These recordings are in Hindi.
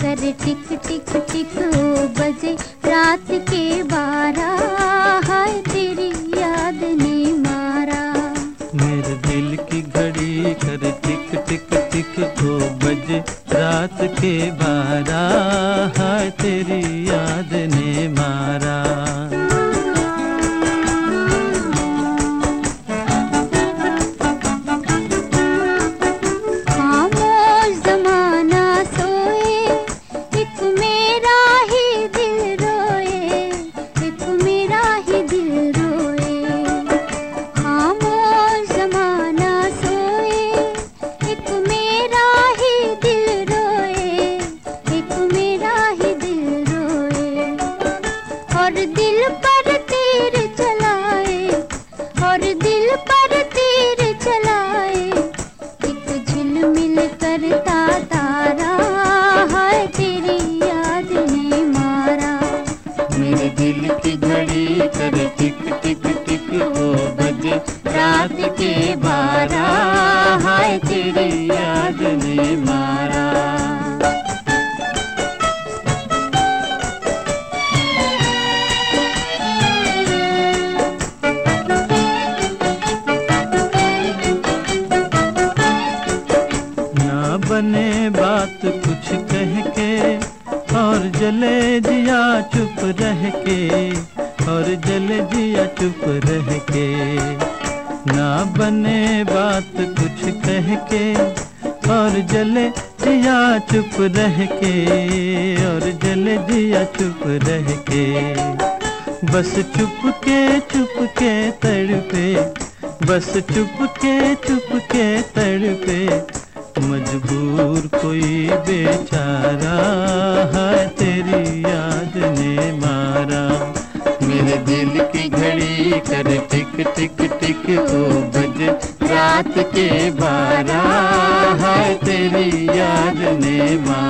कर टिक टिक टिक बजे रात के बारह। हाय तेरी याद ने मारा। मेरे दिल की घड़ी कर टिक टिक टिक दो बजे रात के बारह। हाय तेरी और दिल पर तीर चलाए। एक झिलमिल करता तारा है, तेरी याद ने मारा। मेरे दिल की घड़ी करे टिक टिक टिक दो बने बात कुछ कह के और जले जिया चुप रह के, और जले जिया चुप रह के। ना बने बात कुछ कह के और जले जिया चुप रह के, और जले जिया चुप रह के। बस चुप के चुप के तड़पे बस चुप के चुप के तड़पे मजबूर कोई बेचारा है, तेरी याद ने मारा। मेरे दिल की घड़ी कर टिक टिक टिक दो बज रात के बारा है, तेरी याद ने मारा।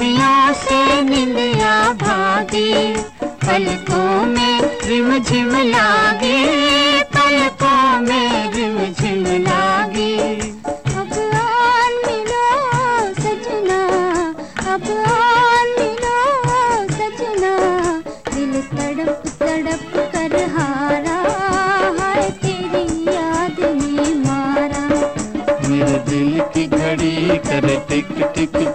अखियों से निंदिया भागी, पलकों में रिम रिमझिम लागे, पलकों में रिमझिम लागे। अब आन मिलो सजना, अब आन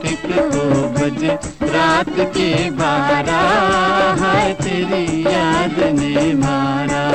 टिक के दो बजे रात के बारह। है तेरी याद ने मारा।